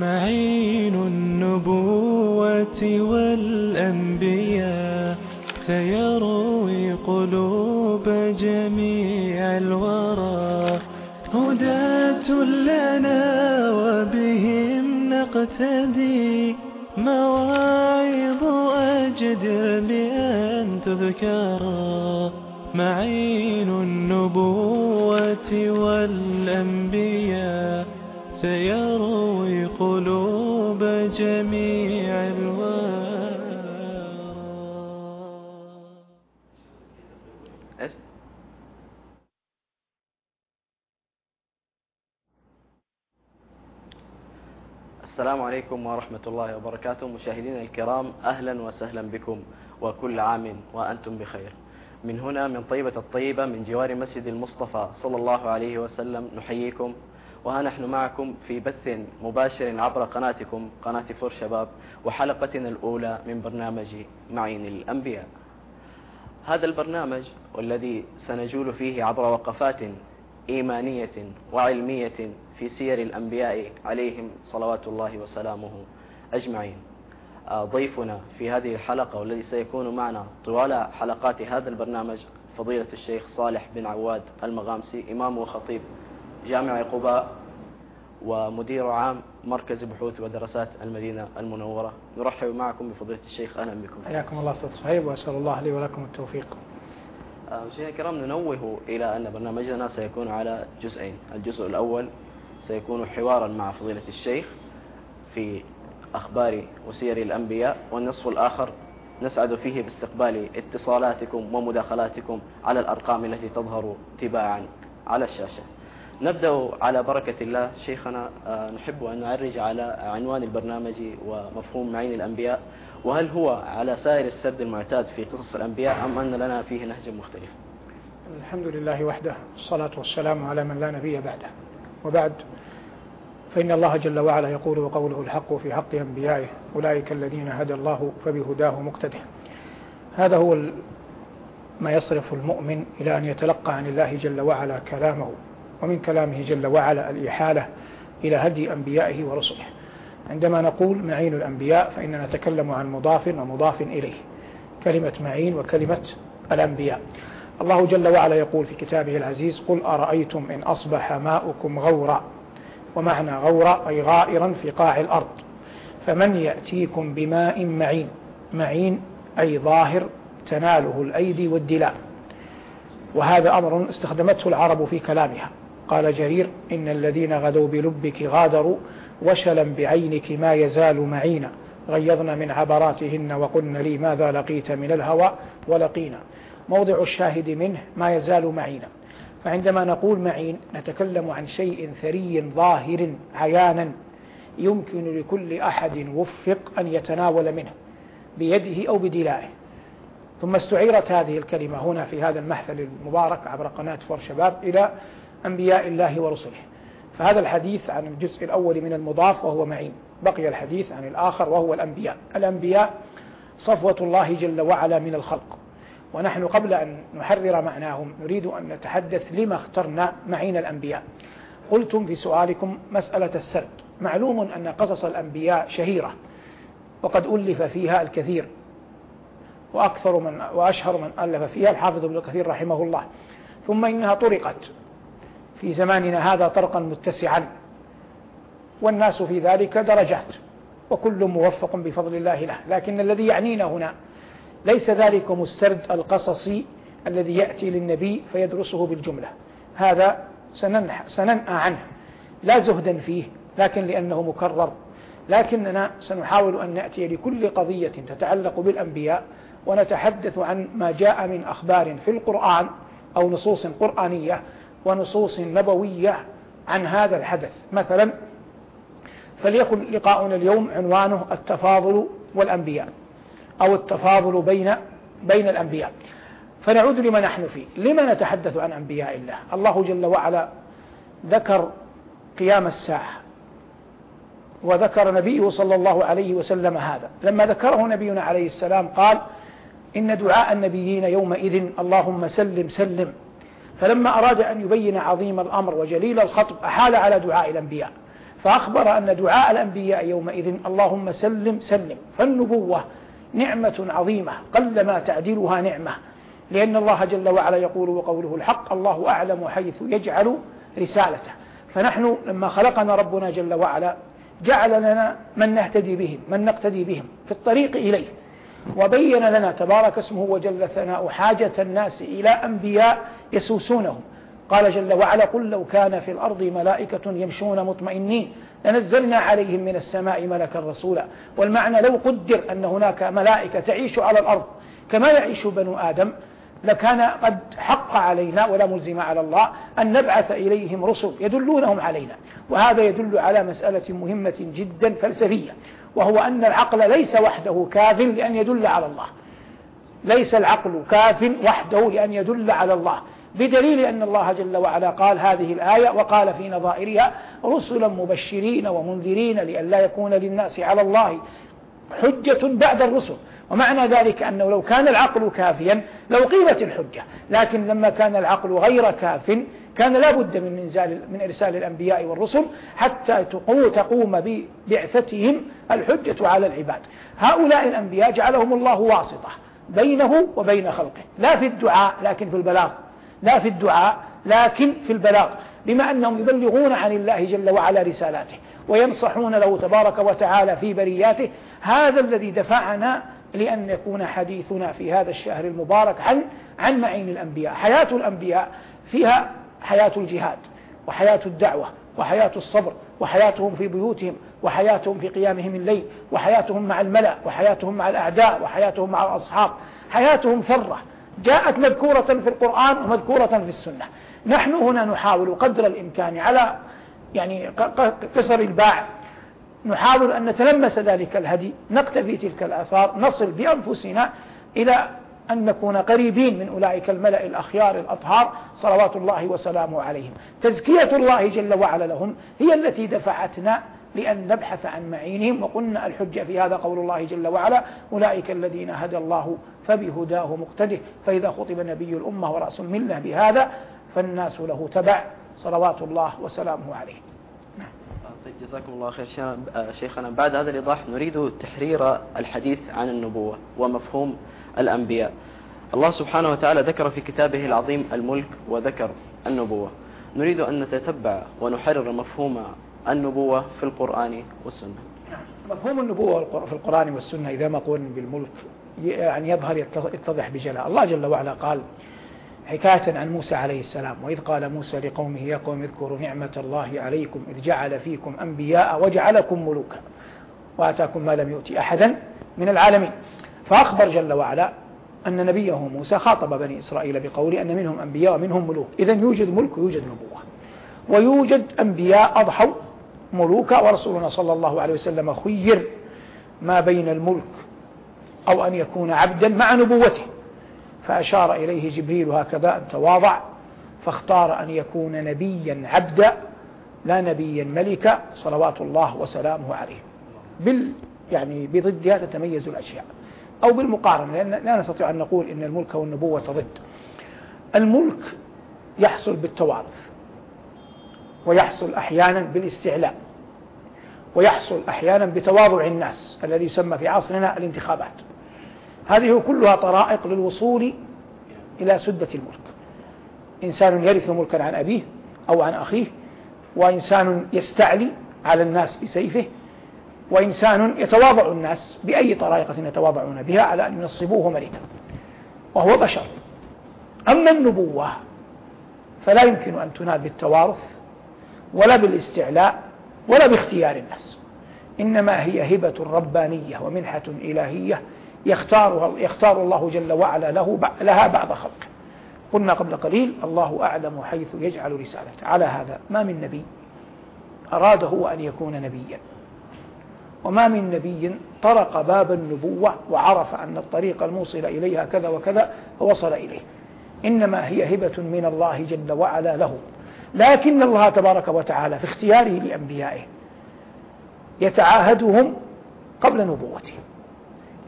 معين النبوة والأنبياء سيروي قلوب جميع الورى. هداة لنا وبهم نقتدي مواعظ أجدر بأن تذكرا. معين النبوة والأنبياء سيروي جميع الورى؟ السلام عليكم ورحمة الله وبركاته مشاهدينا الكرام أهلا وسهلا بكم وكل عام وأنتم بخير من هنا من طيبة الطيبة من جوار مسجد المصطفى صلى الله عليه وسلم نحييكم وها نحن معكم في بث مباشر عبر قناتكم قناة فور شباب وحلقتنا الأولى من برنامج معين الأنبياء. هذا البرنامج والذي سنجول فيه عبر وقفات إيمانية وعلمية في سير الأنبياء عليهم صلوات الله وسلامه أجمعين. آه، ضيفنا في هذه الحلقة والذي سيكون معنا طوال حلقات هذا البرنامج فضيلة الشيخ صالح بن عواد المغامسي إمام وخطيب جامع قباء ومدير عام مركز بحوث ودراسات المدينة المنورة. نرحب معكم بفضيلة الشيخ. أهلا بكم. حياكم الله أستاذ صهيب وأسأل الله لي ولكم التوفيق. مشاهدينا الكرام ننوه إلى أن برنامجنا سيكون على جزئين. الجزء الأول سيكون حوارا مع فضيلة الشيخ في أخبار وسير الأنبياء والنصف الآخر نسعد فيه باستقبال اتصالاتكم ومداخلاتكم على الأرقام التي تظهر تباعا على الشاشة. نبدأ على بركة الله شيخنا آه، نحب أن نعرج على عنوان البرنامج ومفهوم معين الأنبياء وهل هو على سائر السرد المعتاد في قصص الأنبياء أم أن لنا فيه نهج مختلف الحمد لله وحده والصلاة والسلام على من لا نبي بعده. وبعد فإن الله جل وعلا يقول وقوله الحق في حق أنبيائه أولئك الذين هدى الله فبهداه مقتده. هذا هو ما يصرف المؤمن إلى أن يتلقى عن الله جل وعلا كلامه ومن كلامه جل وعلا الإحالة إلى هدي أنبيائه ورسله. عندما نقول معين الأنبياء فإننا نتكلم عن مضاف ومضاف إليه كلمة معين وكلمة الأنبياء. الله جل وعلا يقول في كتابه العزيز قل أرأيتم إن أصبح ماؤكم غورا ومعنى غورا أي غائرا في قاع الأرض فمن يأتيكم بماء معين معين أي ظاهر تناله الأيدي والدلاء. وهذا أمر استخدمته العرب في كلامها. قال جرير إن الذين غدوا بلبك غادروا وشلا بعينك ما يزال معينا. غيظن من عبراتهن وقلن لي ماذا لقيت من الهوى ولقينا. موضع الشاهد منه ما يزال معينا. فعندما نقول معين نتكلم عن شيء ثري ظاهر عيانا يمكن لكل أحد وفق أن يتناول منه بيده أو بدلائه. ثم استعيرت هذه الكلمة هنا في هذا المحفل المبارك عبر قناة فور شباب إلى أنبياء الله ورسله. فهذا الحديث عن الجزء الأول من المضاف وهو معين. بقي الحديث عن الآخر وهو الأنبياء. الأنبياء صفوة الله جل وعلا من الخلق. ونحن قبل أن نحرر معناهم نريد أن نتحدث لما اخترنا معين الأنبياء. قلتم في سؤالكم مسألة السرد. معلوم أن قصص الأنبياء شهيرة وقد ألف فيها الكثير وأكثر من وأشهر من ألف فيها الحافظ ابن كثير رحمه الله. ثم إنها طرقت. في زماننا هذا طرقا متسعا. والناس في ذلك درجات وكل موفق بفضل الله له. لكن الذي يعنينا هنا ليس ذلكم السرد القصصي الذي يأتي للنبي فيدرسه بالجملة. هذا سننأى عنه. لا زهدا فيه لكن لأنه مكرر. لكننا سنحاول أن نأتي لكل قضية تتعلق بالأنبياء ونتحدث عن ما جاء من أخبار في القرآن أو نصوص قرآنية ونصوص نبوية عن هذا الحدث. مثلا فليكن لقاؤنا اليوم عنوانه التفاضل والأنبياء أو التفاضل بين بين الأنبياء. فنعود لما نحن فيه. لما نتحدث عن أنبياء الله؟ الله جل وعلا ذكر قيام الساعة وذكر نبيه صلى الله عليه وسلم هذا. لما ذكره نبينا عليه السلام قال إن دعاء النبيين يومئذ اللهم سلم سلم. فلما أراد أن يبين عظيم الأمر وجليل الخطب أحال على دعاء الأنبياء. فأخبر أن دعاء الأنبياء يومئذ اللهم سلم سلم. فالنبوة نعمة عظيمة قلما تعدلها نعمة. لأن الله جل وعلا يقول وقوله الحق الله أعلم حيث يجعل رسالته. فنحن لما خلقنا ربنا جل وعلا جعل لنا من نهتدي بهم من نقتدي بهم في الطريق إليه. وبين لنا تبارك اسمه وجل ثناء حاجة الناس إلى أنبياء يسوسونهم. قال جل وعلا قل لو كان في الأرض ملائكة يمشون مطمئنين لنزلنا عليهم من السماء ملكا رسولا. والمعنى لو قدر أن هناك ملائكة تعيش على الأرض كما يعيش بنو آدم لكان قد حق علينا ولا ملزم على الله أن نبعث إليهم رسل يدلونهم علينا. وهذا يدل على مسألة مهمة جدا فلسفية. وهو أن العقل ليس وحده كاف لأن يدل على الله. ليس العقل كاف وحده لأن يدل على الله. بدليل أن الله جل وعلا قال هذه الآية وقال في نظائرها رسلا مبشرين ومنذرين لئلا يكون للناس على الله حجة بعد الرسل. ومعنى ذلك أنه لو كان العقل كافيا لو قيمت الحجة لكن لما كان العقل غير كاف كان لا بد من إنزال من إرسال الأنبياء والرسل حتى تقوم ببعثتهم الحجة على العباد. هؤلاء الأنبياء جعلهم الله واسطة بينه وبين خلقه لا في الدعاء لكن في البلاغ لا في الدعاء لكن في البلاغ بما أنهم يبلغون عن الله جل وعلا رسالاته وينصحون له تبارك وتعالى في برياته. هذا الذي دفعنا لأن يكون حديثنا في هذا الشهر المبارك عن عن معين الأنبياء. حياة الأنبياء فيها حياة الجهاد وحياة الدعوة وحياة الصبر وحياتهم في بيوتهم وحياتهم في قيامهم الليل وحياتهم مع الملأ وحياتهم مع الأعداء وحياتهم مع الأصحاب. حياتهم ثرة جاءت مذكورة في القرآن ومذكورة في السنة. نحن هنا نحاول قدر الإمكان على يعني قصر الباع نحاول أن نتلمس ذلك الهدي نقتفي تلك الآثار نصل بأنفسنا إلى أن نكون قريبين من أولئك الملأ الأخيار الأطهار صلوات الله وسلامه عليهم. تزكية الله جل وعلا لهم هي التي دفعتنا لأن نبحث عن معينهم وقلنا الحجة في هذا قول الله جل وعلا أولئك الذين هدى الله فبهداه مقتده فإذا خطب نبي الأمة ورأس الملة بهذا فالناس له تبع صلوات الله وسلامه عليه. طيب جزاكم الله خير. شيخنا بعد هذا الإيضاح نريد تحرير الحديث عن النبوة ومفهوم الأنبياء. الله سبحانه وتعالى ذكر في كتابه العظيم الملك وذكر النبوة. نريد أن نتتبع ونحرر مفهوم النبوة في القرآن والسنة. مفهوم النبوة في القرآن والسنة إذا ما قلنا بالملك يعني يظهر يتضح بجلاء. الله جل وعلا قال حكاية عن موسى عليه السلام وإذ قال موسى لقومه يا قوم اذكروا نعمة الله عليكم إذ جعل فيكم أنبياء وجعلكم ملوكا وآتاكم ما لم يؤتي أحدا من العالمين. فأخبر جل وعلا أن نبيه موسى خاطب بني إسرائيل بقول أن منهم أنبياء ومنهم ملوك. إذا يوجد ملك ويوجد نبوة ويوجد أنبياء أضحوا ملوكا ورسولنا صلى الله عليه وسلم خير ما بين الملك أو أن يكون عبدا مع نبوته. فأشار إليه جبريل هكذا أن تواضع فاختار أن يكون نبيا عبدا لا نبيا ملكا صلوات الله وسلامه عليه. بال يعني بضدها تتميز الأشياء. أو بالمقارنة لأن لا نستطيع أن نقول إن الملك والنبوة ضد. الملك يحصل بالتوارث ويحصل أحيانا بالاستعلاء ويحصل أحيانا بتواضع الناس الذي يسمى في عصرنا الانتخابات. هذه كلها طرائق للوصول إلى سدة الملك. إنسان يرث ملكا عن أبيه أو عن أخيه وإنسان يستعلي على الناس بسيفه وإنسان يتواضع الناس بأي طريقة يتواضعون بها على أن ينصبوه ملكا. وهو بشر. أما النبوة فلا يمكن أن تنال بالتوارث ولا بالاستعلاء ولا باختيار الناس. إنما هي هبة ربانية ومنحة إلهية يختارها يختار الله جل وعلا له لها بعد خلقه. قلنا قبل قليل الله أعلم حيث يجعل رسالته. على هذا ما من نبي أراد هو أن يكون نبيا. وما من نبي طرق باب النبوة وعرف أن الطريق الموصل إليها كذا وكذا فوصل إليه. إنما هي هبة من الله جل وعلا له. لكن الله تبارك وتعالى في اختياره لأنبيائه يتعاهدهم قبل نبوتهم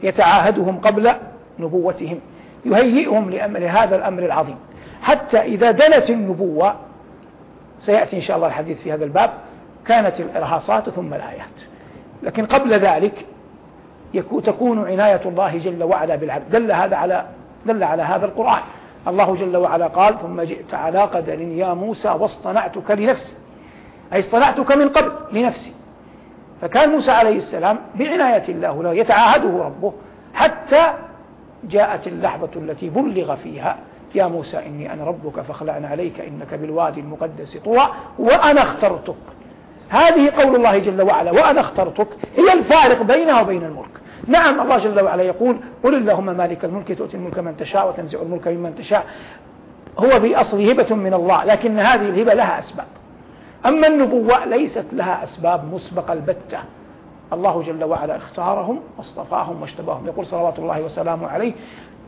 يتعاهدهم قبل نبوتهم يهيئهم لأمر هذا الأمر العظيم. حتى إذا دنت النبوة سيأتي إن شاء الله الحديث في هذا الباب كانت الإرهاصات ثم الآيات. لكن قبل ذلك تكون عناية الله جل وعلا بالعبد. دل هذا على دل على هذا القرآن. الله جل وعلا قال ثم جئت على قدر يا موسى واصطنعتك لنفسي. أي اصطنعتك من قبل لنفسي. فكان موسى عليه السلام بعناية الله له يتعاهده ربه حتى جاءت اللحظة التي بلغ فيها يا موسى إني أنا ربك فاخلعنا عليك إنك بالوادي المقدس طوى وأنا اخترتك. هذه قول الله جل وعلا وأنا اخترتك هي الفارق بينها وبين الملك. نعم الله جل وعلا يقول قل اللهم مالك الملك تؤتي الملك من تشاء وتنزع الملك ممن تشاء. هو بأصل هبة من الله لكن هذه الهبة لها أسباب. أما النبوة ليست لها أسباب مسبقة البتة. الله جل وعلا اختارهم واصطفاهم واشتباهم يقول صلوات الله وسلامه عليه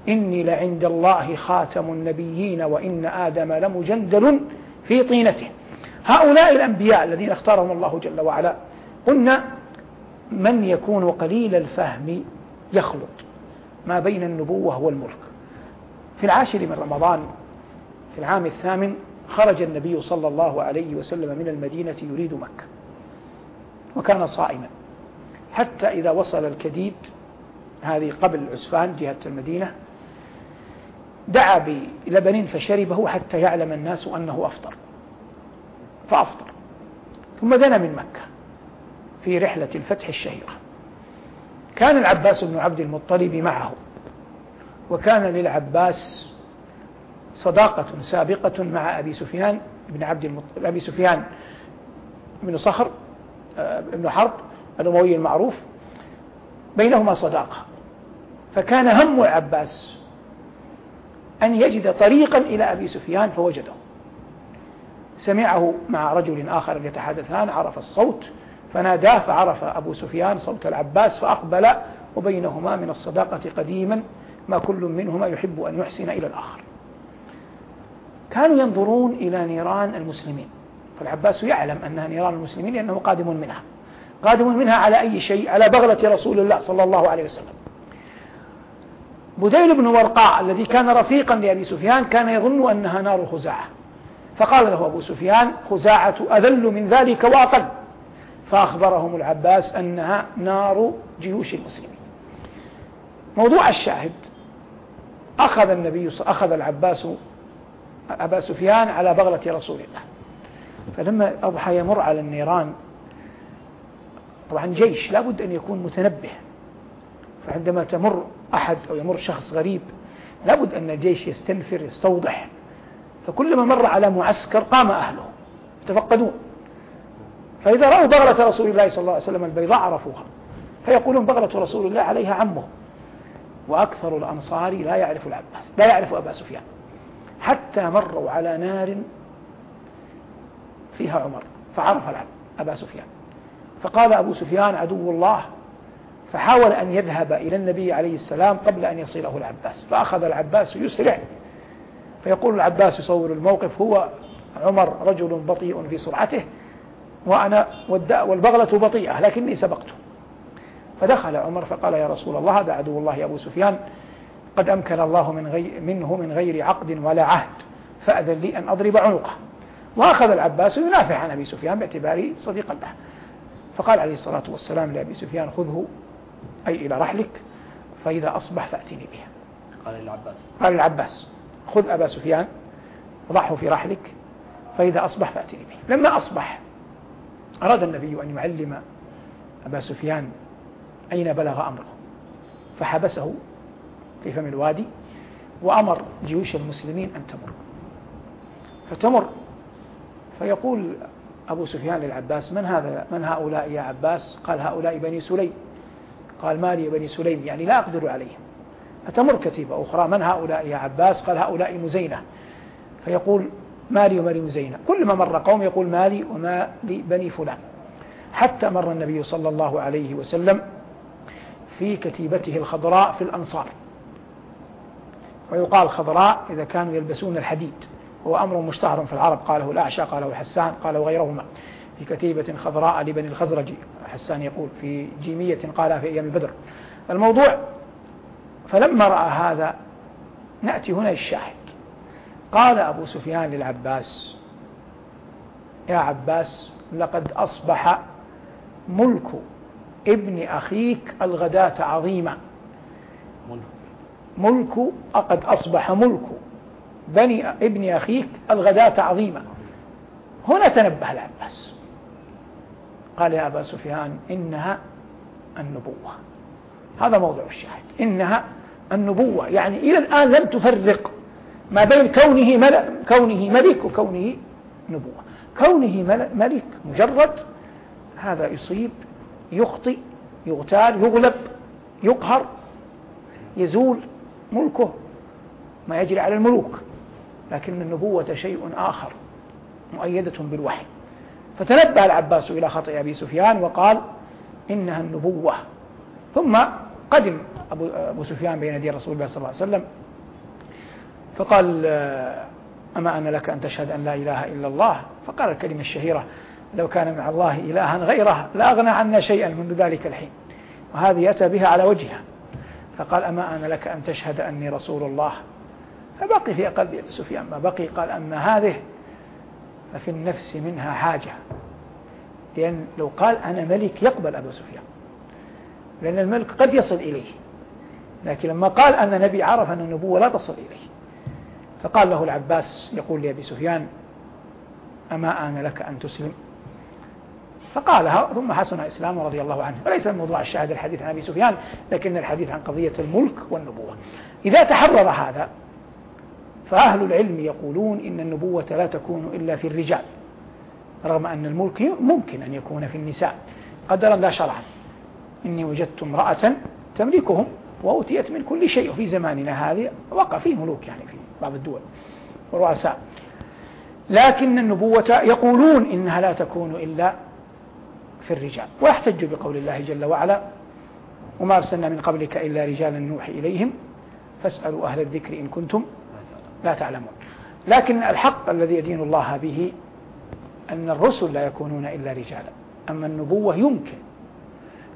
إني لعند الله خاتم النبيين وإن آدم لمجندل في طينته. هؤلاء الأنبياء الذين اختارهم الله جل وعلا قلنا من يكون قليل الفهم يخلط ما بين النبوة والملك. في العاشر من رمضان في العام الثامن خرج النبي صلى الله عليه وسلم من المدينة يريد مكة وكان صائما. حتى إذا وصل الكديد هذه قبل عسفان جهة المدينة دعا بلبن فشربه حتى يعلم الناس أنه أفطر. فأفطر. ثم دنا من مكة في رحلة الفتح الشهيرة. كان العباس بن عبد المطلب معه وكان للعباس صداقة سابقة مع أبي سفيان بن عبد المطلب أبي سفيان بن صخر آه، بن حرب الأموي المعروف بينهما صداقة. فكان هم العباس أن يجد طريقا إلى أبي سفيان فوجده. سمعه مع رجل آخر يتحدثان عرف الصوت فناداه فعرف أبو سفيان صوت العباس فأقبل وبينهما من الصداقة قديما ما كل منهما يحب أن يحسن إلى الآخر. كانوا ينظرون إلى نيران المسلمين. فالعباس يعلم أنها نيران المسلمين لأنه قادم منها. قادم منها على أي شيء؟ على بغلة رسول الله صلى الله عليه وسلم. بديل بن ورقاء الذي كان رفيقا لأبي سفيان كان يظن أنها نار خزاعة. فقال له أبو سفيان خزاعة أذل من ذلك وأقل. فأخبرهم العباس أنها نار جيوش المسلمين. موضوع الشاهد أخذ النبي أخذ العباس أبا سفيان على بغلة رسول الله. فلما أضحى يمر على النيران طبعا جيش لابد أن يكون متنبه. فعندما تمر أحد أو يمر شخص غريب لابد أن الجيش يستنفر يستوضح. فكلما مر على معسكر قام أهله يتفقدون. فإذا رأوا بغلة رسول الله صلى الله عليه وسلم البيضاء عرفوها فيقولون بغلة رسول الله عليها عمه. وأكثر الأنصار لا يعرف العباس لا يعرف أبا سفيان. حتى مروا على نار فيها عمر. فعرف أبا سفيان. فقال أبو سفيان عدو الله. فحاول أن يذهب إلى النبي عليه السلام قبل أن يصله العباس. فأخذ العباس يسرع. فيقول العباس يصور الموقف هو عمر رجل بطيء في سرعته وأنا والبغلة بطيئة لكني سبقته. فدخل عمر فقال يا رسول الله هذا عدو الله أبو سفيان. قد أمكن الله من غير منه من غير عقد ولا عهد فأذن لي أن أضرب عنقه. وأخذ العباس ينافع عن أبي سفيان باعتباره صديقا له. فقال عليه الصلاة والسلام لأبي سفيان خذه أي إلى رحلك فإذا أصبح فأتني بها. قال للعباس. قال للعباس خذ أبا سفيان وضعه في رحلك فإذا أصبح فأتني به لما أصبح أراد النبي أن يعلم أبا سفيان أين بلغ أمره فحبسه في فم الوادي وأمر جيوش المسلمين أن تمر. فتمر. فيقول أبو سفيان للعباس من هذا؟ من هؤلاء يا عباس؟ قال هؤلاء بني سليم. قال ما لي بني سليم يعني لا أقدر عليهم. فتمر كتيبة أخرى؟ من هؤلاء يا عباس؟ قال هؤلاء مزينة. فيقول مالي ومالي مزينة. كل ما مر قوم يقول مالي وما لي بني فلان. حتى مر النبي صلى الله عليه وسلم في كتيبته الخضراء في الأنصار. ويقال خضراء إذا كانوا يلبسون الحديد. هو أمر مشتهر في العرب. قاله الأعشى قاله حسان قاله غيرهما. في كتيبة خضراء لبني الخزرج حسان يقول في جيمية قالها في أيام البدر الموضوع فلما رأى هذا نأتي هنا الشاهد قال أبو سفيان للعباس يا عباس لقد أصبح ملك ابن أخيك الغداة عظيما. ملك. قد أصبح ملك. بني ابن أخيك الغداة عظيما. هنا تنبه العباس. قال يا أبا سفيان إنها النبوة. هذا موضع الشاهد. إنها النبوة. يعني إلى الآن لم تفرق ما بين كونه ملك, كونه ملك وكونه نبوة. كونه ملك مجرد هذا يصيب يخطئ يغتال يغلب يقهر يزول ملكه ما يجري على الملوك لكن النبوة شيء آخر مؤيدة بالوحي. فتنبه العباس إلى خطأ أبي سفيان وقال إنها النبوة. ثم قدم أبو, سفيان بين يدي رسول الله صلى الله عليه وسلم فقال أما أنا لك أن تشهد أن لا إله إلا الله؟ فقال الكلمة الشهيرة لو كان مع الله إلها غيره لأغنى عنا شيئا منذ ذلك الحين. وهذه أتى بها على وجهها. فقال أما أنا لك أن تشهد أني رسول الله؟ فبقي في قلب أبي سفيان ما بقي قال أما هذه ففي النفس منها حاجة. لأن لو قال أنا ملك يقبل أبو سفيان لأن الملك قد يصل إليه. لكن لما قال أن نبي عرف أن النبوة لا تصل إليه. فقال له العباس يقول لأبي سفيان أما آن لك أن تسلم؟ فقالها ثم حسن إسلامه رضي الله عنه. وليس الموضوع الشاهد الحديث عن أبي سفيان لكن الحديث عن قضية الملك والنبوة. إذا تحرر هذا فأهل العلم يقولون إن النبوة لا تكون إلا في الرجال رغم أن الملك ممكن أن يكون في النساء. قدرا لا شرعا. إني وجدت امرأة تملكهم وأوتيت من كل شيء. وفي زماننا هذه وقع فيه ملوك يعني في بعض الدول ورؤساء لكن النبوة يقولون إنها لا تكون إلا في الرجال ويحتج بقول الله جل وعلا وما أرسلنا من قبلك إلا رجالا نوحي إليهم فاسألوا أهل الذكر إن كنتم لا تعلمون. لكن الحق الذي يدين الله به أن الرسل لا يكونون إلا رجالا. أما النبوة يمكن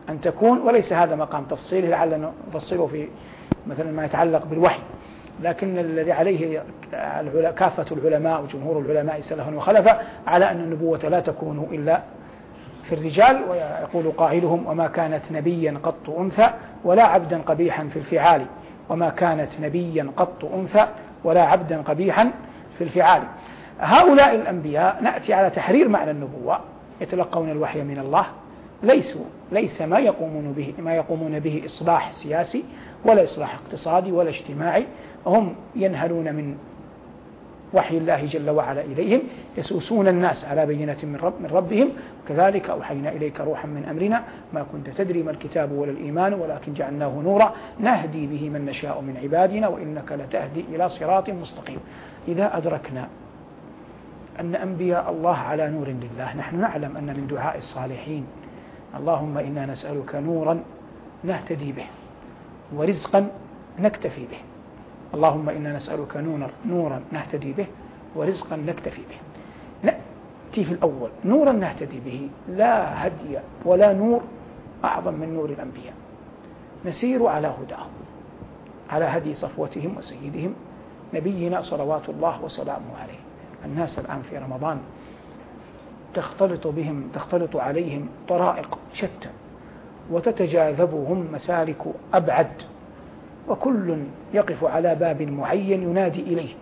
أن تكون وليس هذا مقام تفصيله لعل نفصله في مثلا ما يتعلق بالوحي. لكن الذي عليه كافة العلماء وجمهور العلماء سلفا وخلفا على أن النبوة لا تكون إلا في الرجال ويقول قائلهم وما كانت نبيا قط أنثى ولا عبدا قبيحا في الفعال. وما كانت نبيا قط أنثى ولا عبدا قبيحا في الفعال. هؤلاء الأنبياء نأتي على تحرير معنى النبوة يتلقون الوحي من الله. ليسوا ليس ما يقومون به ما يقومون به إصلاح سياسي ولا إصلاح اقتصادي ولا اجتماعي. هم ينهلون من وحي الله جل وعلا إليهم يسوسون الناس على بينة من, رب من ربهم كذلك أوحينا إليك روحا من أمرنا ما كنت تدري ما الكتاب ولا الإيمان ولكن جعلناه نورا نهدي به من نشاء من عبادنا وإنك لتهدي إلى صراط مستقيم. إذا أدركنا أن أنبياء الله على نور لله نحن نعلم أن من دعاء الصالحين اللهم إنا نسألك نورا نهتدي به ورزقا نكتفي به. اللهم إنا نسألك نورا, نورا نهتدي به ورزقا نكتفي به. نأتي في الأول. نورا نهتدي به. لا هدي ولا نور أعظم من نور الأنبياء. نسير على هداهم على هدي صفوتهم وسيدهم نبينا صلوات الله وسلامه عليه. الناس الآن في رمضان تختلط بهم تختلط عليهم طرائق شتى وتتجاذبهم مسالك أبعد. وكل يقف على باب معين ينادي إليه.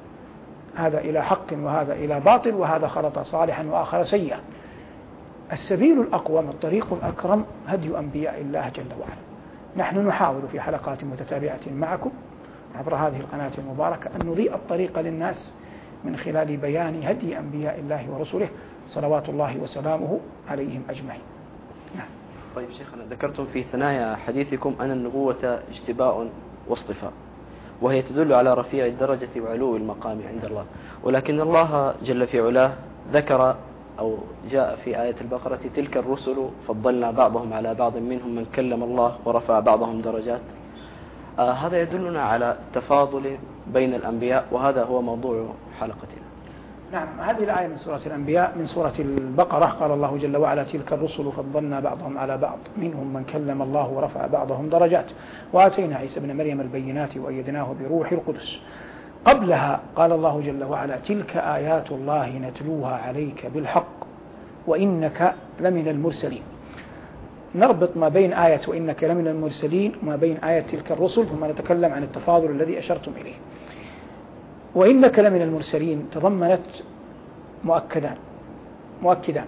هذا إلى حق وهذا إلى باطل وهذا خلط صالحا وآخر سيئا. السبيل الأقوم الطريق الأكرم هدي أنبياء الله جل وعلا. نحن نحاول في حلقات متتابعة معكم عبر هذه القناة المباركة أن نضيء الطريق للناس من خلال بيان هدي أنبياء الله ورسله صلوات الله وسلامه عليهم أجمعين. نعم. طيب شيخنا ذكرتم في ثنايا حديثكم أن النبوة اجتباء واصطفاء. وهي تدل على رفيع الدرجة وعلو المقام عند الله. ولكن الله جل في علاه ذكر أو جاء في آية البقرة تلك الرسل فضلنا بعضهم على بعض منهم من كلم الله ورفع بعضهم درجات. آه هذا يدلنا على تفاضل بين الأنبياء وهذا هو موضوع حلقتنا. نعم هذه الآية من سورة الأنبياء من سورة البقرة. قال الله جل وعلا تلك الرسل فضلنا بعضهم على بعض منهم من كلم الله ورفع بعضهم درجات. وآتينا عيسى ابن مريم البينات وأيدناه بروح القدس. قبلها قال الله جل وعلا تلك آيات الله نتلوها عليك بالحق وإنك لمن المرسلين. نربط ما بين آية وإنك لمن المرسلين وما بين آية تلك الرسل ثم نتكلم عن التفاضل الذي أشرتم إليه. وإنك لمن المرسلين تضمنت مؤكدان مؤكدان.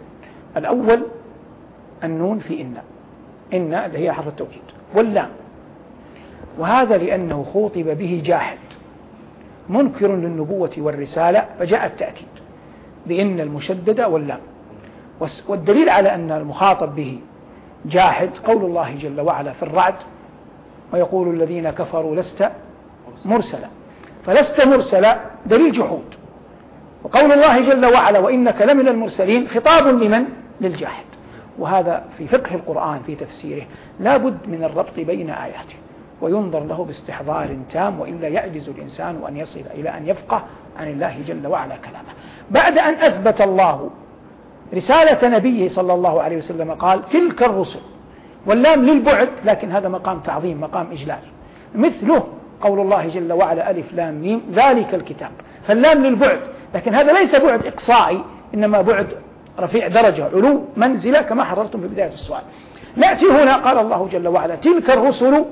الأول النون في إن إن اللي هي حرف التوكيد واللام. وهذا لأنه خوطب به جاحد منكر للنبوة والرسالة فجاء التأكيد بإن المشددة واللام. والدليل على أن المخاطب به جاحد قول الله جل وعلا في الرعد ويقول الذين كفروا لست مرسلا. فلست مرسلا دليل جحود وقول الله جل وعلا وإنك لمن المرسلين خطاب لمن؟ للجاحد وهذا في فقه القرآن في تفسيره لا بد من الربط بين آياته. وينظر له باستحضار تام وإلا يعجز الإنسان أن يصل إلى أن يفقه عن الله جل وعلا كلامه. بعد أن أثبت الله رسالة نبيه صلى الله عليه وسلم قال تلك الرسل. واللام للبعد لكن هذا مقام تعظيم مقام إجلال. مثله قول الله جل وعلا ألف لام ميم ذلك الكتاب. فاللام للبعد لكن هذا ليس بعد إقصائي إنما بعد رفيع درجة علو منزلة كما حررتم في بداية السؤال. نأتي هنا قال الله جل وعلا تلك الرسل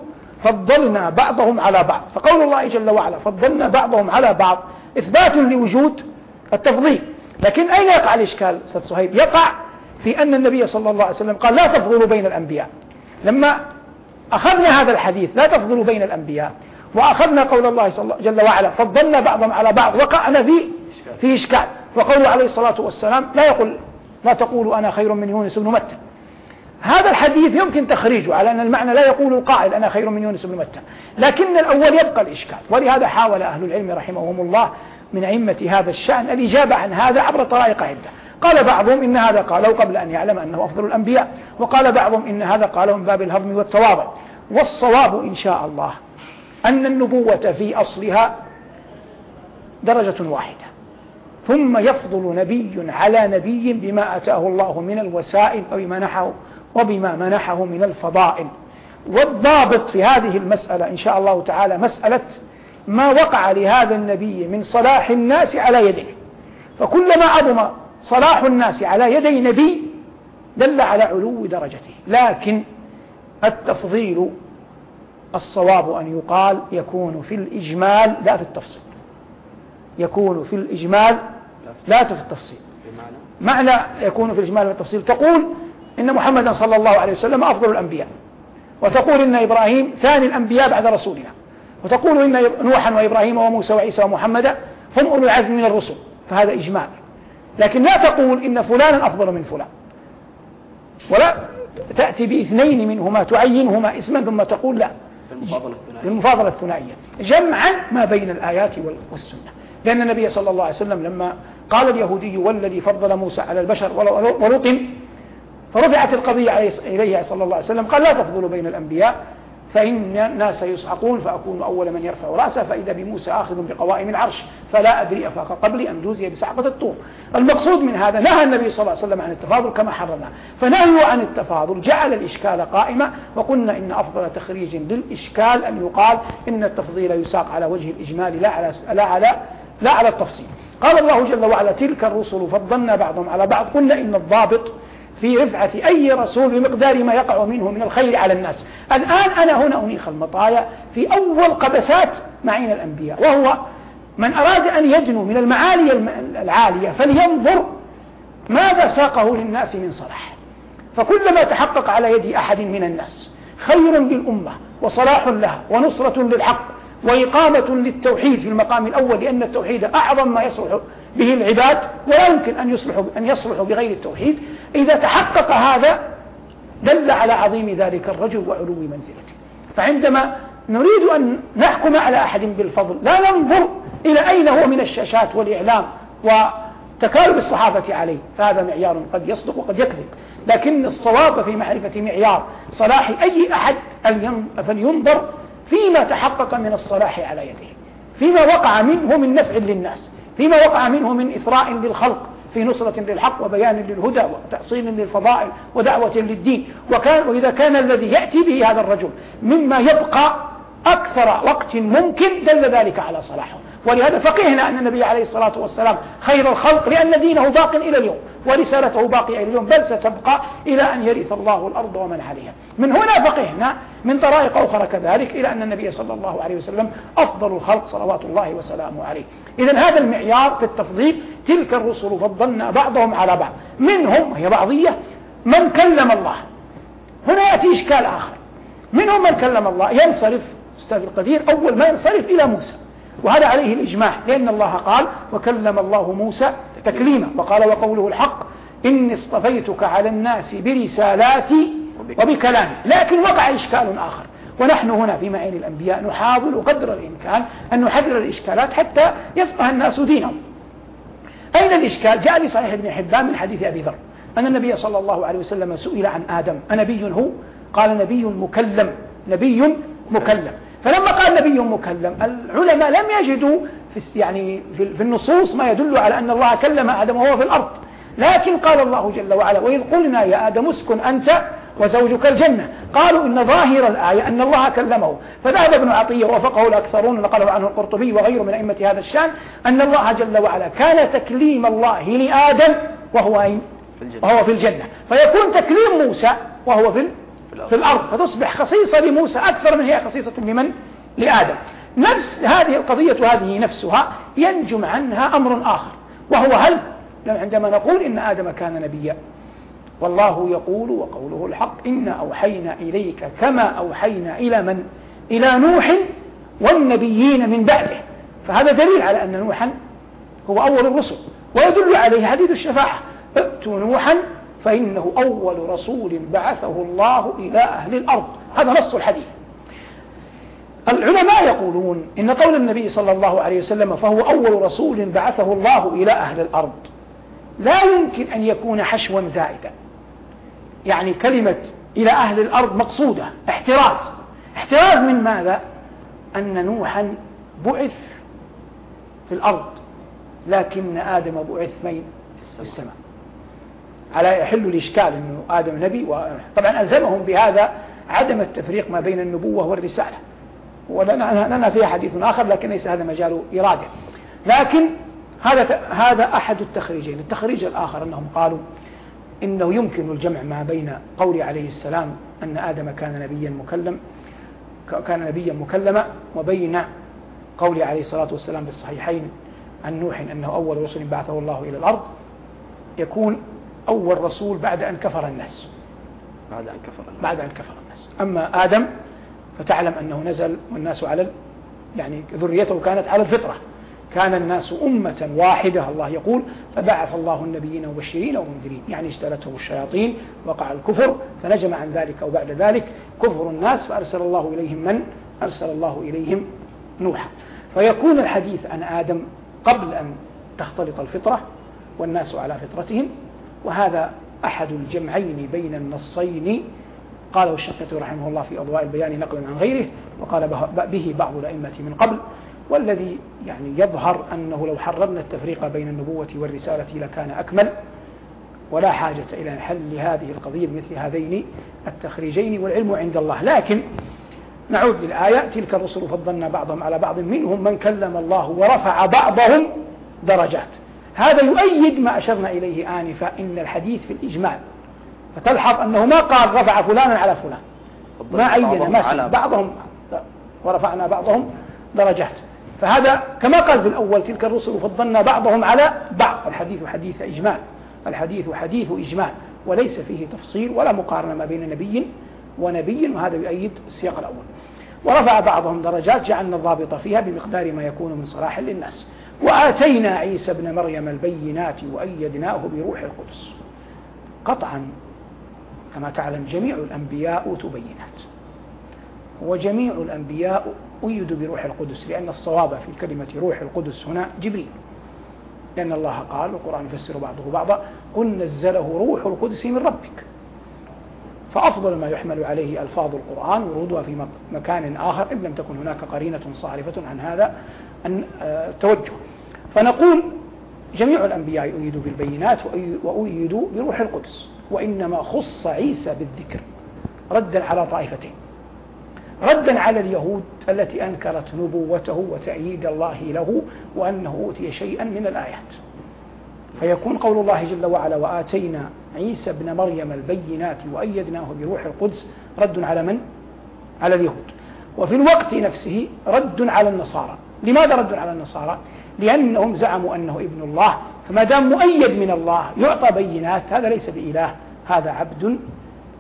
فضلنا بعضهم على بعض. فقول الله جل وعلا فضلنا بعضهم على بعض إثبات لوجود التفضيل. لكن أين يقع الإشكال أستاذ صهيب؟ يقع في أن النبي صلى الله عليه وسلم قال لا تفضلوا بين الأنبياء. لما أخذنا هذا الحديث لا تفضلوا بين الأنبياء. وأخذنا قول الله جل وعلا فضلنا بعضهم على بعض وقعنا في في إشكال. وقوله عليه الصلاة والسلام لا يقول لا تقولوا أنا خير من يونس بن متى. هذا الحديث يمكن تخريجه على أن المعنى لا يقول القائل أنا خير من يونس بن متى. لكن الأول يبقى الإشكال. ولهذا حاول أهل العلم رحمهم الله من أئمة هذا الشأن الإجابة عن هذا عبر طرائق عدة. قال بعضهم إن هذا قالوا قبل أن يعلم أنه أفضل الأنبياء. وقال بعضهم إن هذا قاله من باب الهضم والتواضع. والصواب إن شاء الله. أن النبوة في أصلها درجة واحدة. ثم يفضل نبي على نبي بما أتاه الله من الوسائل وبما منحه وبما منحه من الفضائل. والضابط في هذه المسألة إن شاء الله تعالى مسألة ما وقع لهذا النبي من صلاح الناس على يديه. فكلما عظم صلاح الناس على يدي نبي دل على علو درجته. لكن التفضيل الصواب أن يقال يكون في الإجمال لا في التفصيل. يكون في الإجمال لا في التفصيل. معنى يكون في الإجمال والتفصيل تقول إن محمدا صلى الله عليه وسلم أفضل الأنبياء. وتقول إن إبراهيم ثاني الأنبياء بعد رسولنا. وتقول إن نوحا وإبراهيم وموسى وعيسى ومحمد هم أولو العزم من الرسل. فهذا إجمال. لكن لا تقول إن فلانا أفضل من فلان. ولا تأتي بإثنين منهما تعينهما اسما ثم تقول لا. المفاضلة الثنائية جمعا ما بين الآيات والسنة لأن النبي صلى الله عليه وسلم لما قال اليهودي والذي فضل موسى على البشر ولوط فرفعت القضية إليه صلى الله عليه وسلم قال لا تفضلوا بين الأنبياء فإن الناس يصعقون فأكون أول من يرفع رأسه فإذا بموسى آخذ بقوائم العرش فلا أدري أفاق قبلي أم جوزي بسعقة الطور المقصود من هذا نهى النبي صلى الله عليه وسلم عن التفاضل كما حرمنا فنهي عن التفاضل جعل الإشكال قائمة وقلنا إن أفضل تخريج للإشكال أن يقال إن التفضيل يساق على وجه الإجمال لا على, لا على, لا على التفصيل. قال الله جل وعلا تلك الرسل فضلنا بعضهم على بعض قلنا إن الضابط في رفعة أي رسول بمقدار ما يقع منه من الخير على الناس. الآن أنا هنا أنيخ المطايا في أول قبسات معين الأنبياء وهو من أراد أن يدنو من المعالي العالية فلينظر ماذا ساقه للناس من صلاح. فكلما تحقق على يد أحد من الناس خير للأمة وصلاح لها ونصرة للحق وإقامة للتوحيد في المقام الأول لأن التوحيد أعظم ما يصلح به العباد ولا يمكن أن يصلحوا أن يصلحوا بغير التوحيد. إذا تحقق هذا دل على عظيم ذلك الرجل وعلو منزلته. فعندما نريد أن نحكم على أحد بالفضل لا ننظر إلى أين هو من الشاشات والإعلام وتكالب الصحافة عليه. فهذا معيار قد يصدق وقد يكذب. لكن الصواب في معرفة معيار صلاح أي أحد فلينظر فيما تحقق من الصلاح على يده. فيما وقع منه من نفع للناس. فيما وقع منه من إثراء للخلق في نصرة للحق وبيان للهدى وتأصيل للفضائل ودعوة للدين. وكان وإذا كان الذي يأتي به هذا الرجل مما يبقى أكثر وقت ممكن دل ذلك على صلاحه. ولهذا فقهنا أن النبي عليه الصلاة والسلام خير الخلق لأن دينه باق إلى اليوم ورسالته باقية إلى اليوم بل ستبقى إلى أن يرث الله الأرض ومن عليها. من هنا فقهنا من طرائق أخرى كذلك إلى أن النبي صلى الله عليه وسلم أفضل الخلق صلوات الله وسلامه عليه. إذا هذا المعيار في التفضيل تلك الرسل فضلنا بعضهم على بعض. منهم هي بعضية من كلم الله. هنا يأتي إشكال آخر. منهم من كلم الله ينصرف أستاذ القدير أول ما ينصرف إلى موسى. وهذا عليه الإجماع لأن الله قال وكلم الله موسى تكليما. وقال وقوله الحق إني اصطفيتك على الناس برسالاتي وبكلامي. لكن وقع إشكال آخر. ونحن هنا في معين الأنبياء نحاول قدر الإمكان أن نحرر الإشكالات حتى يفقه الناس دينهم. أين الإشكال؟ جاء لي صحيح ابن حبان من حديث أبي ذر. أن النبي صلى الله عليه وسلم سئل عن آدم. أنبي هو؟ قال نبي مكلم. نبي مكلم. فلما قال نبي مكلم العلماء لم يجدوا في يعني في النصوص ما يدل على أن الله كلم آدم وهو في الأرض. لكن قال الله جل وعلا وإذ قلنا يا آدم اسكن أنت وزوجك الجنة قالوا إن ظاهر الآية أن الله كلمه. فذهب ابن عطية ووافقه الأكثرون نقله عنه القرطبي وغيره من أئمة هذا الشأن أن الله جل وعلا كان تكليم الله لآدم وهو أين؟ وهو في الجنة. فيكون تكليم موسى وهو في في الأرض فتصبح خصيصة لموسى أكثر من هي خصيصة لمن؟ لآدم نفس هذه القضية هذه نفسها ينجم عنها أمر آخر وهو هل عندما نقول إن آدم كان نبيا والله يقول وقوله الحق إنا أوحينا إليك كما أوحينا إلى من؟ إلى نوح والنبيين من بعده فهذا دليل على أن نوحا هو أول الرسل ويدل عليه حديث الشفاعة ائتوا نوحا فإنه أول رسول بعثه الله إلى أهل الأرض. هذا نص الحديث. العلماء يقولون إن قول النبي صلى الله عليه وسلم فهو أول رسول بعثه الله إلى أهل الأرض لا يمكن أن يكون حشوا زائدا. يعني كلمة إلى أهل الأرض مقصودة احتراز. احتراز من ماذا؟ أن نوحا بعث في الأرض لكن آدم بعث فين في السماء. على يحل الإشكال أنه آدم نبي؟ طبعا ألزمهم بهذا عدم التفريق ما بين النبوة والرسالة. ولنا لنا فيها حديث آخر لكن ليس هذا مجال إرادة. لكن هذا هذا أحد التخريجين. التخريج الآخر أنهم قالوا إنه يمكن الجمع ما بين قول عليه السلام أن آدم كان نبيا مكلم كان نبيا مكلما وبين قول عليه الصلاة والسلام بالصحيحين عن نوح أنه أول رسل بعثه الله إلى الأرض يكون أول رسول بعد أن كفر الناس. بعد أن كفر الناس. بعد أن كفر الناس. أما آدم فتعلم أنه نزل والناس على يعني ذريته كانت على الفطرة. كان الناس أمة واحدة الله يقول فبعث الله النبيين مبشرين ومنذرين يعني اجتلتهم الشياطين وقع الكفر فنجم عن ذلك أو بعد ذلك كفر الناس فأرسل الله إليهم من؟ أرسل الله إليهم نوحا. فيكون الحديث عن آدم قبل أن تختلط الفطرة والناس على فطرتهم وهذا أحد الجمعين بين النصين. قاله الشنقيطي رحمه الله في أضواء البيان نقلا عن غيره وقال به بعض الأئمة من قبل. والذي يعني يظهر أنه لو حررنا التفريق بين النبوة والرسالة لكان أكمل. ولا حاجة إلى حل هذه القضية بمثل هذين التخريجين والعلم عند الله. لكن نعود للآية تلك الرسل فضلنا بعضهم على بعض منهم من كلم الله ورفع بعضهم درجات. هذا يؤيد ما أشرنا إليه آنفا إن الحديث في الإجمال. فتلحظ أنه ما قال رفع فلانا على فلان. ما عين ما بعضهم ورفعنا بعضهم درجات. فهذا كما قال في الأول تلك الرسل فضلنا بعضهم على بعض. الحديث حديث إجمال. الحديث حديث إجمال. وليس فيه تفصيل ولا مقارنة ما بين نبي ونبي وهذا يؤيد السياق الأول. ورفع بعضهم درجات جعلنا الضابط فيها بمقدار ما يكون من صلاح للناس. وآتينا عيسى ابن مريم البينات وأيدناه بروح القدس. قطعا كما تعلم جميع الأنبياء أوتوا بينات. وجميع الأنبياء أيدوا بروح القدس لأن الصواب في كلمة روح القدس هنا جبريل. لأن الله قال والقرآن يفسر بعضه بعضا قل نزله روح القدس من ربك. فأفضل ما يحمل عليه ألفاظ القرآن ورودها في مكان آخر إن لم تكن هناك قرينة صارفة عن هذا التوجه فنقول جميع الأنبياء أيدوا بالبينات وأيدوا بروح القدس وإنما خص عيسى بالذكر ردا على طائفتين. ردا على اليهود التي أنكرت نبوته وتأييد الله له وأنه أوتي شيئا من الآيات. فيكون قول الله جل وعلا وآتينا عيسى ابن مريم البينات وأيدناه بروح القدس رد على من؟ على اليهود وفي الوقت نفسه رد على النصارى لماذا رد على النصارى؟ لأنهم زعموا أنه ابن الله فما دام مؤيد من الله يعطى بينات هذا ليس بإله هذا عبد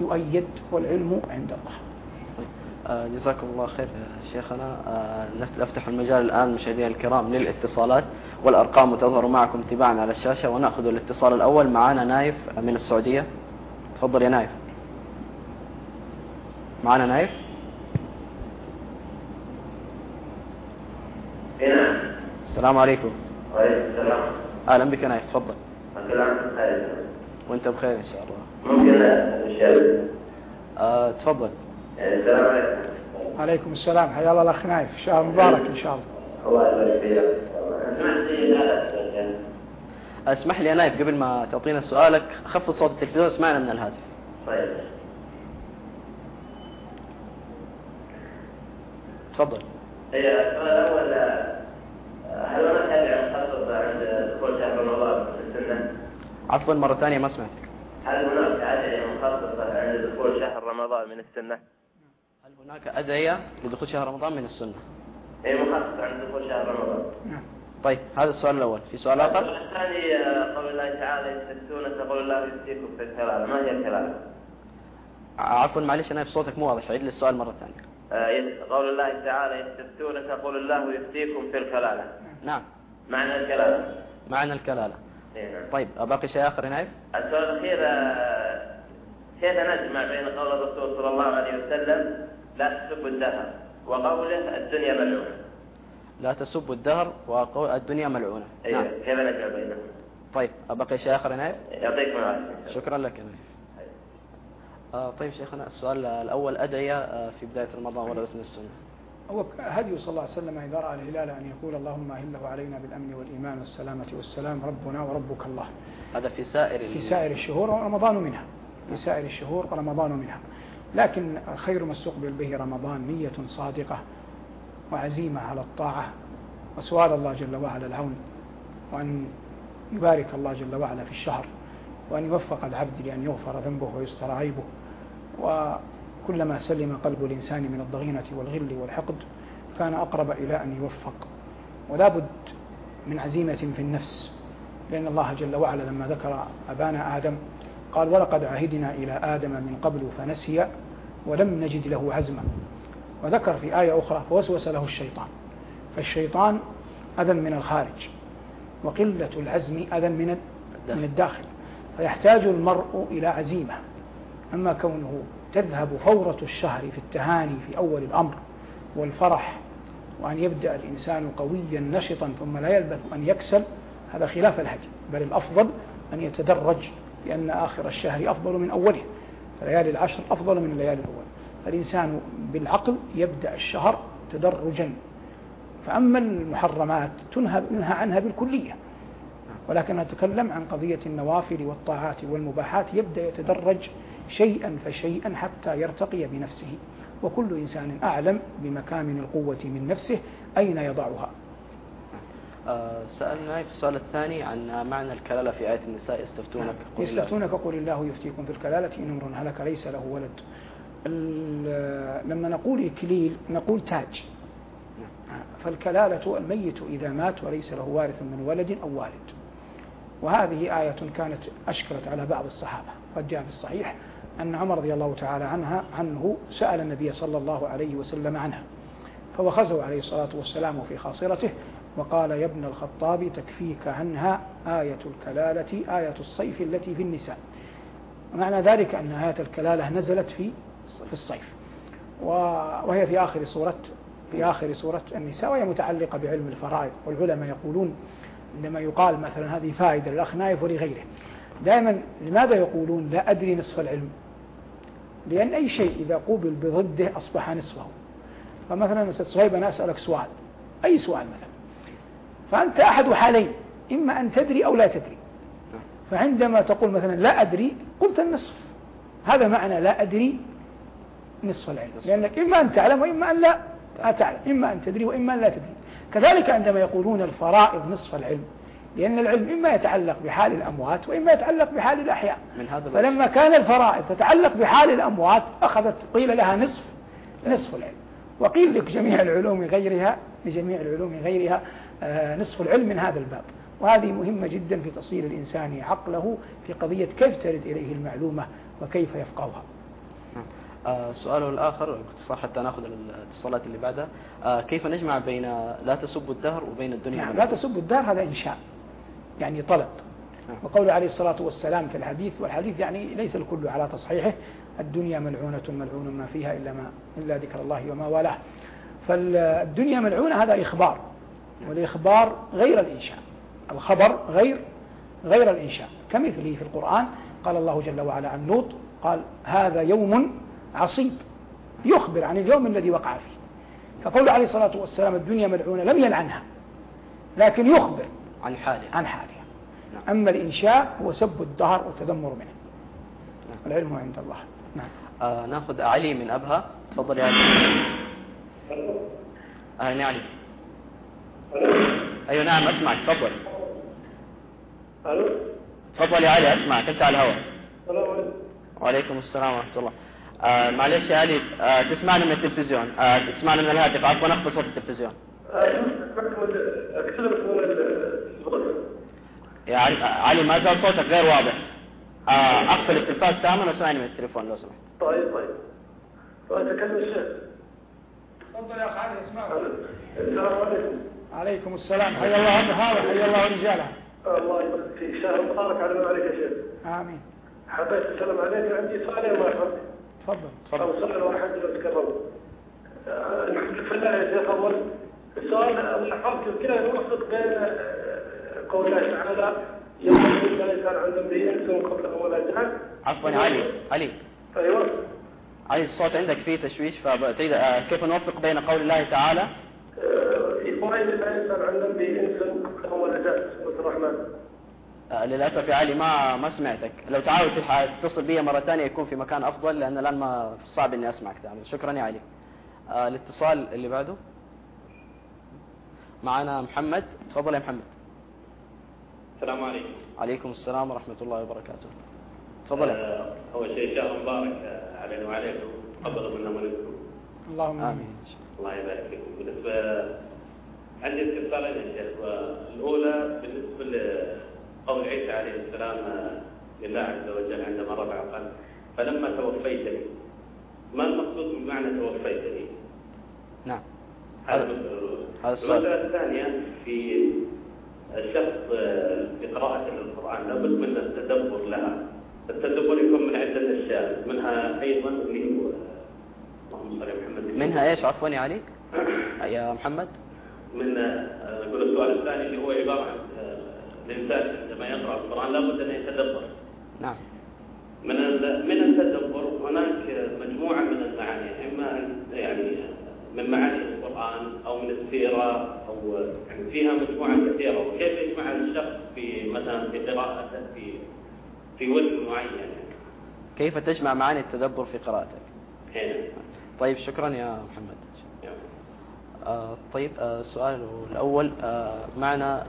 يؤيد والعلم عند الله جزاكم الله خير شيخنا. آه، نفتح المجال الآن مشاهدينا الكرام للاتصالات والأرقام تظهر معكم تباعا على الشاشة ونأخذ الاتصال الأول. معنا نايف من السعودية. تفضل يا نايف. معنا نايف؟ السلام عليكم. وعليكم السلام. أهلا بك نايف تفضل. وأنت بخير إن شاء الله. ممكن أشارك؟ آه تفضل. السلام عليكم. عليكم السلام. حيا الله الأخ نايف. شهر مبارك إن شاء الله. الله يبارك فيك اسمح لي يا نايف قبل ما تعطينا سؤالك خفض صوت التلفزيون اسمعنا من الهاتف. طيب. تفضل. هي السؤال الأول هل هناك أدعية مخصصة عند دخول شهر رمضان في السنة؟ عفوا مرة ثانية ما سمعتك. هل هناك أدعية مخصصة عند دخول شهر رمضان من السنة؟ هل هناك أدعية لدخول شهر رمضان من السنة؟ هي مخصصة عند دخول شهر رمضان. نعم. طيب هذا السؤال الأول. في سؤال آخر؟ السؤال الثاني آه، قول الله تعالى يستفتون تقول الله يفتيكم في الكلام ما هي الكلام؟ عفوا معلش أنا في صوتك مو واضح. عيد لي السؤال مرة ثانية. آه، قول الله تعالى يستفتون تقول الله يفتيكم في الكلالة. نعم. معنى الكلالة. معنى الكلالة. إيه نعم. طيب باقي شيء آخر يا نايف السؤال الأخير آه، كيف نجمع بين قول الرسول صلى الله عليه وسلم لا تسبوا الدهر وقوله الدنيا ملعونة. لا تسبوا الدهر وقول الدنيا ملعونة. أيوة نعم. كيف نجمع بينهم؟ طيب باقي شيء آخر نايف يعطيكم العافية. شكرا لك آه طيب شيخنا السؤال الأول أدعية آه في بداية رمضان ولا من السنة؟ هو هدي صلى الله عليه وسلم إذا رأى الهلال أن يقول اللهم أهله علينا بالأمن والإيمان والسلامة والسلام ربنا وربك الله. هذا في سائر في سائر الشهور ورمضان منها. في سائر الشهور ورمضان منها. لكن خير ما استقبل به رمضان نية صادقة وعزيمة على الطاعة. وسؤال الله جل وعلا العون وأن يبارك الله جل وعلا في الشهر وأن يوفق العبد لأن يغفر ذنبه ويستر عيبه. وكلما سلم قلب الإنسان من الضغينة والغل والحقد كان أقرب إلى أن يوفق. ولا بد من عزيمة في النفس لأن الله جل وعلا لما ذكر أبانا آدم قال ولقد عهدنا إلى آدم من قبل فنسي ولم نجد له عزما. وذكر في آية أخرى فوسوس له الشيطان. فالشيطان أذى من الخارج وقلة العزم أذى من من الداخل. فيحتاج المرء إلى عزيمة. أما كونه تذهب فورة الشهر في التهاني في أول الأمر والفرح وأن يبدأ الإنسان قويا نشطا ثم لا يلبث أن يكسل هذا خلاف الهدي بل الأفضل أن يتدرج لأن آخر الشهر أفضل من أوله. فليالي العشر أفضل من الليالي الأول. فالإنسان بالعقل يبدأ الشهر تدرجا. فأما المحرمات تنهى ينهى عنها بالكلية. ولكن نتكلم عن قضية النوافل والطاعات والمباحات. يبدأ يتدرج شيئا فشيئا حتى يرتقي بنفسه. وكل إنسان أعلم بمكامن القوة من نفسه أين يضعها. سألنا في السؤال الثاني عن معنى الكلالة في آية النساء يستفتونك؟ قل الله. يستفتونك قل الله يفتيكم في الكلالة إن امرؤ هلك ليس له ولد. لما نقول إكليل نقول تاج. فالكلالة الميت إذا مات وليس له وارث من ولد أو والد. وهذه آية كانت أشكلت على بعض الصحابة قد جاء في الصحيح أن عمر رضي الله تعالى عنها عنه سأل النبي صلى الله عليه وسلم عنها فوخزه عليه الصلاة والسلام في خاصرته وقال يا ابن الخطاب تكفيك عنها آية الكلالة آية الصيف التي في النساء. معنى ذلك أن آية الكلالة نزلت في في الصيف. وهي في آخر سورة في آخر سورة النساء وهي متعلقة بعلم الفرائض. والعلماء يقولون عندما يقال مثلا هذه فائدة للأخ نايف ولغيره. دائما لماذا يقولون لا أدري نصف العلم؟ لأن أي شيء إذا قوبل بضده أصبح نصفه. فمثلا أستاذ صهيب أنا أسألك سؤال. أي سؤال مثلا؟ فأنت أحد حالين إما أن تدري أو لا تدري. فعندما تقول مثلا لا أدري قلت النصف. هذا معنى لا أدري نصف العلم. لأنك إما أن تعلم وإما أن لا تعلم. إما أن تدري وإما أن لا تدري. كذلك عندما يقولون الفرائض نصف العلم لأن العلم إما يتعلق بحال الأموات وإما يتعلق بحال الأحياء. من هذا فلما كان الفرائض تتعلق بحال الأموات أخذت قيل لها نصف نصف العلم. وقيل لك جميع العلوم غيرها لجميع العلوم غيرها نصف العلم من هذا الباب. وهذه مهمة جدا في تصير الإنسان عقله في قضية كيف ترد إليه المعلومة وكيف يفقهها. آه سؤاله الآخر باختصار حتى نأخذ الاتصالات اللي بعدها. آه كيف نجمع بين لا تسبوا الدهر وبين الدنيا نعم لا تسبوا الدهر هذا إنشاء يعني طلب. نعم. وقوله عليه الصلاة والسلام في الحديث والحديث يعني ليس الكل على تصحيحه. الدنيا ملعونة ملعون ما فيها إلا ما إلا ذكر الله وما والاه. فالدنيا ملعونة هذا إخبار. والإخبار غير الإنشاء. الخبر غير غير الإنشاء. كمثله في القرآن قال الله جل وعلا عن لوط قال هذا يوم عصيب. يخبر عن اليوم الذي وقع فيه. فقول عليه الصلاة والسلام الدنيا ملعونة لم يلعنها لكن يخبر عن حالها. عن حالها. نعم. أما الإنشاء هو سب الدهر والتذمر منه. نعم. العلم عند الله. نعم. آه نأخذ علي من أبها. تفضل يا علي. أهلا علي. أيوة نعم أسمعك تفضل. ألو؟ تفضل يا علي أسمعك أنت على الهواء. السلام عليكم. وعليكم السلام ورحمة الله. آه معلش يا علي آه تسمعنا من التلفزيون. آه تسمعنا من الهاتف عفوا اخفض صوت التلفزيون. يا علي, علي ما زال صوتك غير واضح. آه أقفل التلفاز تماما واسمعني من التليفون لو سمحت. طيب طيب. طيب تكلم الشيخ. تفضل يا اخ علي اسمعك السلام عليكم. عليكم السلام. حيا الله امها وحيا الله رجالها الله يبارك فيك. شهر مبارك على ما عليك يا شيخ. آمين. حبيت السلام عليك. عندي سؤالين ما فهمت تفضل. تفضل. سؤال واحد لو تكرم نحن في الله يا شيخ اول السؤال لاحظت كيف نوفق بين آه، قول الله تعالى يوم الانسان عن ذنبه قبله ولا جهل عفوا علي علي. أيوه. علي الصوت عندك فيه تشويش فبتريد آه، كيف نوفق بين قول الله تعالى؟ آه، في قرين الانسان عن ذنبه انس قبله ولا جهل سوره الرحمن. آه، للأسف يا علي ما ما سمعتك. لو تعاود تتصل بي مرة ثانية يكون في مكان أفضل لأن الآن ما صعب إني أسمعك تعمل شكرا يا علي. الاتصال اللي بعده. معنا محمد. تفضل يا محمد. السلام عليكم. عليكم السلام ورحمة الله وبركاته. تفضل. آه أول شيء شهر مبارك علينا وعليكم قبل منا منكم اللهم آمين. الله يبارك فيكم. بالنسبة عندي استفسارين يا شيخ الأولى بالنسبة لقول عيسى عليه السلام لله عز وجل عندما رفع قال فلما توفيتني. ما المقصود بمعنى توفيتني؟ نعم. هذا المسألة الثانية في الشخص بقراءة القرآن لابد من التدبر لها. التدبر يكون من عدة أشياء منها أيضا اللي هو اللهم صل على محمد. منها إيش؟ عفوا يا علي؟ يا محمد؟ من نقول السؤال الثاني اللي هو عبارة عن الإنسان عندما يقرأ القرآن لابد أن يتدبر نعم من من التدبر هناك مجموعة من المعاني إما يعني من معاني القرآن أو من السيرة أو يعني فيها مجموعة كثيرة وكيف يجمع الشخص في مثلا في قراءته في في وجه معين يعني. كيف تجمع معاني التدبر في قراءتك؟ هنا. طيب شكرا يا محمد آه طيب آه السؤال الأول آه معنى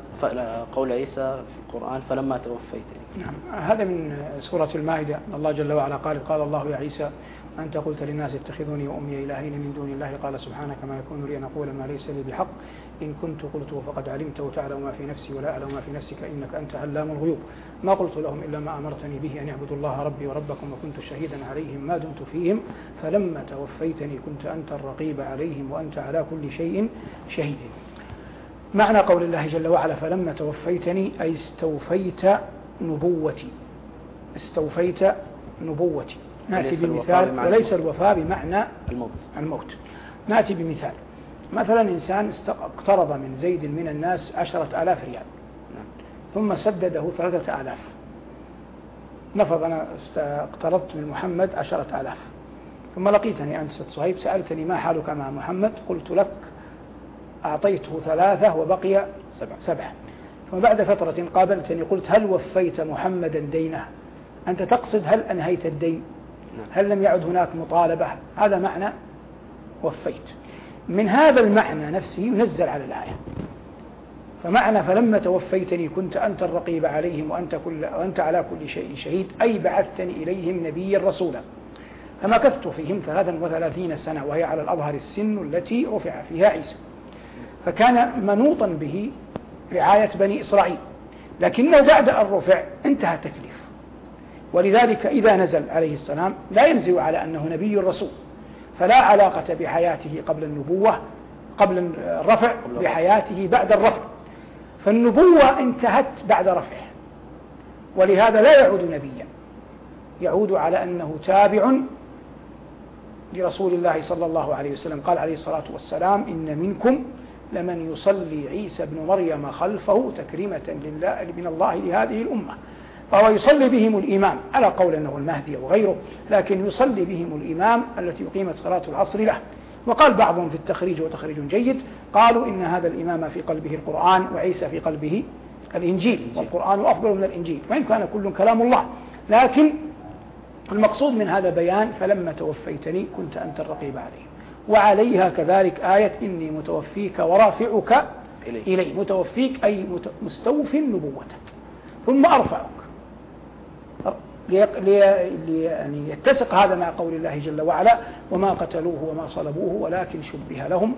قول عيسى في القرآن فلما توفيتني. نعم. هذا من سورة المائدة. الله جل وعلا قال قال الله يا عيسى أنت قلت للناس اتخذوني وأمي إلهين من دون الله. قال سبحانك ما يكون لي أن أقول ما ليس لي بحق. إن كنت قلته فقد علمت وتعلم ما في نفسي ولا أعلم ما في نفسك إنك أنت علام الغيوب. ما قلت لهم إلا ما أمرتني به أن اعبدوا الله ربي وربكم وكنت شهيدا عليهم ما دمت فيهم. فلما توفيتني كنت أنت الرقيب عليهم وأنت على كل شيء شهيد. معنى قول الله جل وعلا فلما توفيتني أي استوفيت نبوتي. استوفيت نبوتي. نأتي بمثال وليس الوفاء بمعنى الموت. الموت. نأتي بمثال. مثلا إنسان اقترض من زيد من الناس عشرة آلاف ريال. نعم. ثم سدده ثلاثة آلاف. نفرض أنا اقترضت من محمد عشرة آلاف. ثم لقيتني أنت صهيب سألتني ما حالك مع محمد؟ قلت لك أعطيته ثلاثة وبقي سبعة, سبعة. ثم بعد فترة قابلتني قلت هل وفيت محمدا دينه؟ أنت تقصد هل أنهيت الدين؟ نعم. هل لم يعد هناك مطالبة؟ هذا معنى وفيت. من هذا المعنى نفسه ينزل على الآية. فمعنى فلما توفيتني كنت أنت الرقيب عليهم وأنت, كل وأنت على كل شيء شهيد أي بعثتني إليهم نبيا رسولا. فمكثت فيهم ثلاثا وثلاثين سنة وهي على الأظهر السن التي رفع فيها عيسى. فكان منوطا به رعاية بني إسرائيل. لكنه بعد أن رفع انتهى التكليف. ولذلك إذا نزل عليه السلام لا ينزل على أنه نبي رسول. فلا علاقة بحياته قبل النبوة قبل الرفع بحياته بعد الرفع. فالنبوة انتهت بعد رفعه ولهذا لا يعود نبيا. يعود على أنه تابع لرسول الله صلى الله عليه وسلم. قال عليه الصلاة والسلام إن منكم لمن يصلي عيسى بن مريم خلفه تكريمة لله من الله لهذه الأمة. فهو يصلي بهم الإمام على قول أنه المهدي وغيره لكن يصلي بهم الإمام التي أقيمت صلاة العصر له. وقال بعضهم في التخريج وتخريج جيد قالوا إن هذا الإمام في قلبه القرآن وعيسى في قلبه الإنجيل والقرآن أفضل من الإنجيل وإن كان كل كلام الله. لكن المقصود من هذا بيان فلما توفيتني كنت أنت الرقيب عليه. وعليها كذلك آية إني متوفيك ورافعك إلي, متوفيك أي مستوف نبوتك. ثم أرفعك. يعني يتسق هذا مع قول الله جل وعلا وما قتلوه وما صلبوه ولكن شبه لهم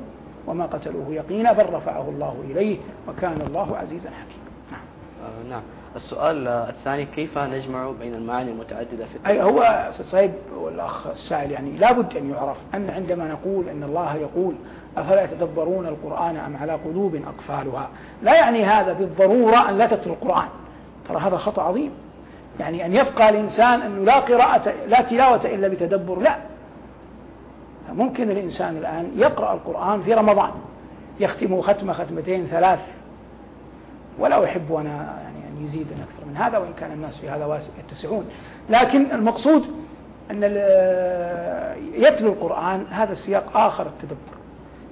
وما قتلوه يقينا بل رفعه الله إليه وكان الله عزيزا حكيما. نعم. آه نعم. السؤال الثاني كيف نجمع بين المعاني المتعددة في أي هو صيب والأخ السائل يعني لابد أن يعرف أن عندما نقول أن الله يقول أفلا يتدبرون القرآن أم على قلوب أقفالها؟ لا يعني هذا بالضرورة أن لا تتلو القرآن ترى هذا خطأ عظيم. يعني أن يبقى الإنسان أنه لا قراءة لا تلاوة إلا بتدبر لا. ممكن الإنسان الآن يقرأ القرآن في رمضان يختم ختمة ختمتين ثلاث ولا أحب أنا يعني أن يزيد أكثر من هذا وإن كان الناس في هذا يتسعون. لكن المقصود أن يتلو القرآن هذا السياق آخر التدبر.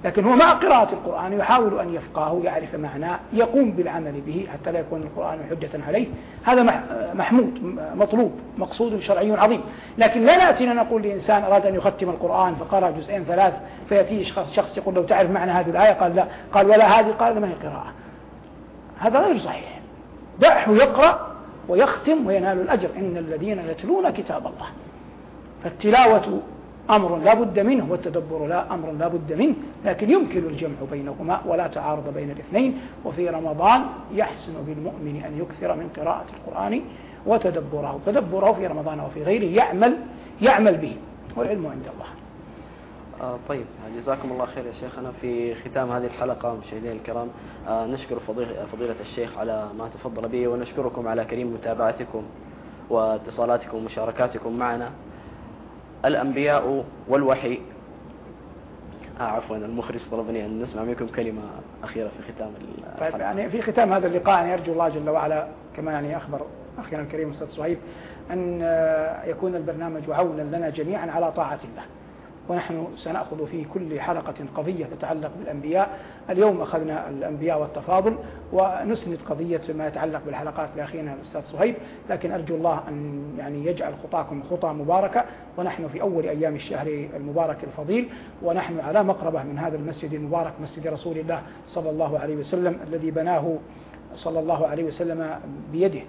لكن هو مع قراءة القرآن يحاول أن يفقهه يعرف معناه يقوم بالعمل به حتى لا يكون القرآن حجة عليه. هذا محمود مطلوب مقصود شرعي عظيم. لكن لا نأتي نقول لإنسان أراد أن يختم القرآن فقرأ جزئين ثلاث فيأتيه شخص يقول لو تعرف معنى هذه الآية؟ قال لا. قال ولا هذه؟ قال ما هي قراءة. هذا غير صحيح. دعه يقرأ ويختم وينال الأجر. إن الذين يتلون كتاب الله فالتلاوة أمر لا بد منه والتدبر لا أمر لا بد منه لكن يمكن الجمع بينهما ولا تعارض بين الاثنين. وفي رمضان يحسن بالمؤمن أن يكثر من قراءة القرآن وتدبره. تدبره في رمضان وفي غيره يعمل يعمل به والعلم عند الله. آه طيب جزاكم الله خير يا شيخنا. في ختام هذه الحلقة مشاهدينا الكرام آه نشكر فضيلة, الشيخ على ما تفضل به ونشكركم على كريم متابعتكم واتصالاتكم ومشاركاتكم معنا. الأنبياء والوحي. آه عفوا المخرج طلبني أن نسمع منكم كلمة أخيرة في ختام طيب يعني في ختام هذا اللقاء يعني أرجو الله جل وعلا كما يعني أخبر أخينا الكريم أستاذ صهيب أن يكون البرنامج عونا لنا جميعا على طاعة الله. ونحن سنأخذ في كل حلقة قضية تتعلق بالأنبياء اليوم أخذنا الأنبياء والتفاضل ونسند قضية ما يتعلق بالحلقات لأخينا الأستاذ صهيب لكن أرجو الله أن يعني يجعل خطاكم خطى مباركة ونحن في أول أيام الشهر المبارك الفضيل ونحن على مقربة من هذا المسجد المبارك مسجد رسول الله صلى الله عليه وسلم الذي بناه صلى الله عليه وسلم بيده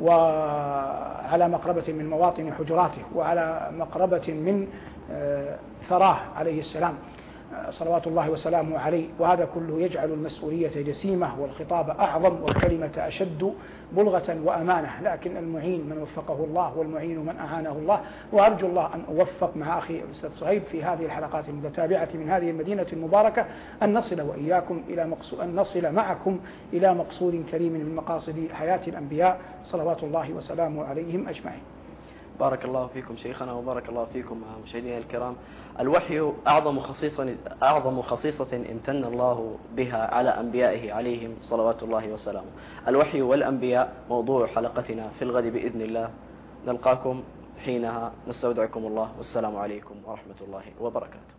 وعلى مقربة من مواطن حجراته وعلى مقربة من آه، ثراه عليه السلام. صلوات الله وسلامه عليه. وهذا كله يجعل المسؤولية جسيمة والخطاب أعظم والكلمة أشد بلغة وأمانة. لكن المعين من وفقه الله والمعين من أعانه الله. وأرجو الله أن أوفق مع أخي الأستاذ صهيب في هذه الحلقات المتتابعة من هذه المدينة المباركة أن نصل وإياكم إلى مقصود أن نصل معكم إلى مقصود كريم من مقاصد حياة الأنبياء صلوات الله وسلامه عليهم أجمعين. بارك الله فيكم شيخنا وبارك الله فيكم مشاهدينا الكرام. الوحي أعظم خصيصة أعظم خصيصة امتن الله بها على أنبيائه عليهم صلوات الله وسلامه. الوحي والأنبياء موضوع حلقتنا في الغد بإذن الله. نلقاكم حينها. نستودعكم الله. والسلام عليكم ورحمة الله وبركاته.